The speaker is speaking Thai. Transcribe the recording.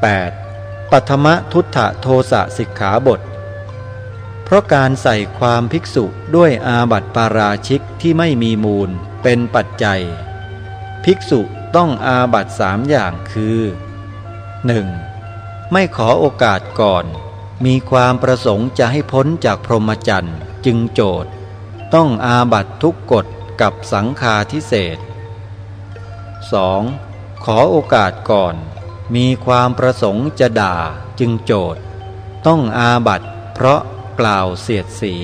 8. ปัทมทุตถโทสะสิกขาบท เพราะการใส่ความภิกษุด้วยอาบัติปาราชิกที่ไม่มีมูลเป็นปัจจัย ภิกษุต้องอาบัติสามอย่างคือ 1. ไม่ขอโอกาสก่อน มีความประสงค์จะให้พ้นจากพรหมจรรย์จึงโจทย์ ต้องอาบัติทุกกฎกับสังฆาทิเศษ 2. ขอโอกาสก่อน มีความประสงค์จะด่าจึงโจทย์ ต้องอาบัตเพราะกล่าวเสียดสี